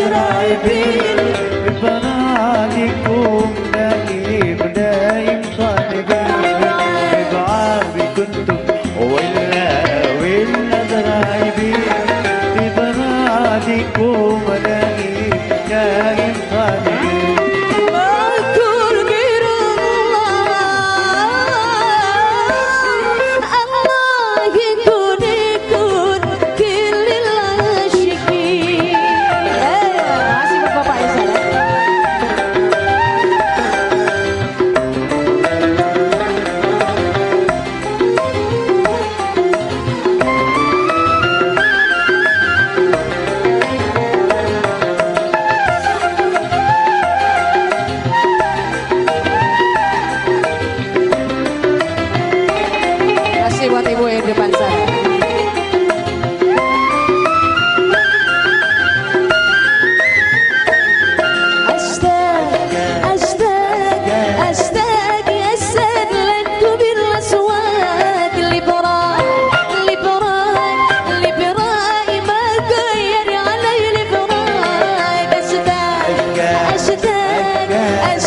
Could I be? as you think, as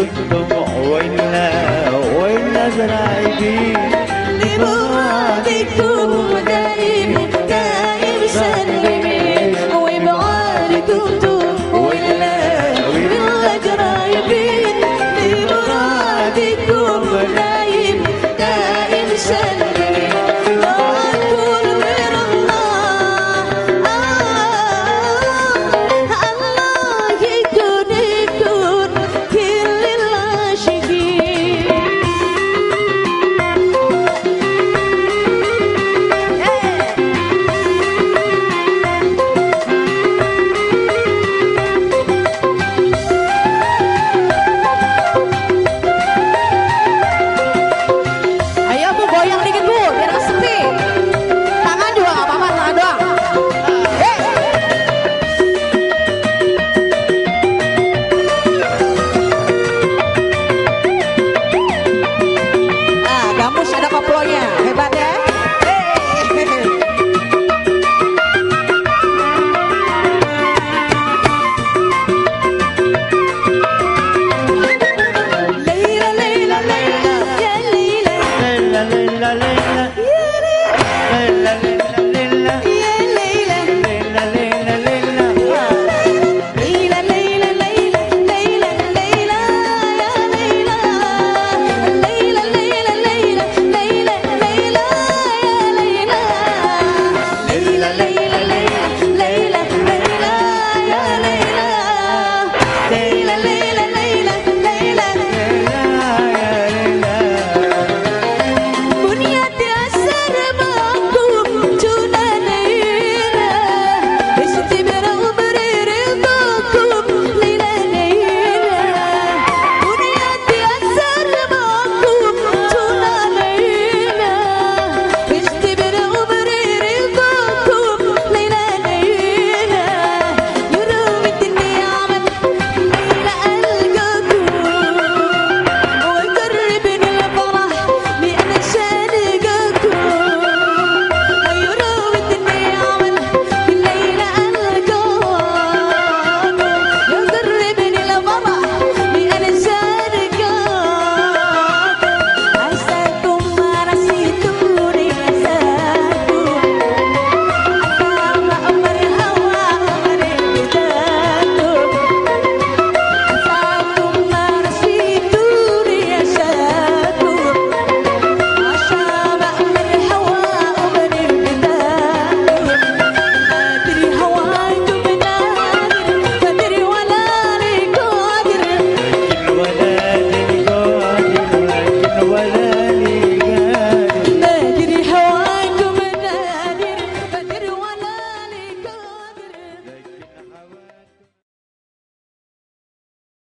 الدموع والنا والنزل عيدين